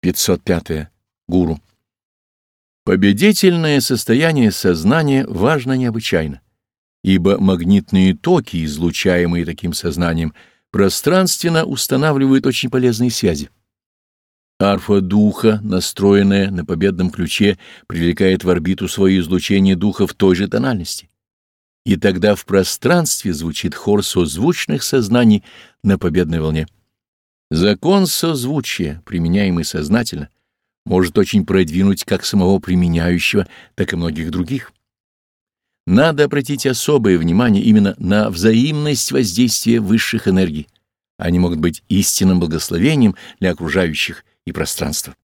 505. Гуру. Победительное состояние сознания важно необычайно, ибо магнитные токи, излучаемые таким сознанием, пространственно устанавливают очень полезные связи. Арфа духа, настроенная на победном ключе, привлекает в орбиту свое излучение духа в той же тональности. И тогда в пространстве звучит хор созвучных сознаний на победной волне. Закон созвучия, применяемый сознательно, может очень продвинуть как самого применяющего, так и многих других. Надо обратить особое внимание именно на взаимность воздействия высших энергий. Они могут быть истинным благословением для окружающих и пространства.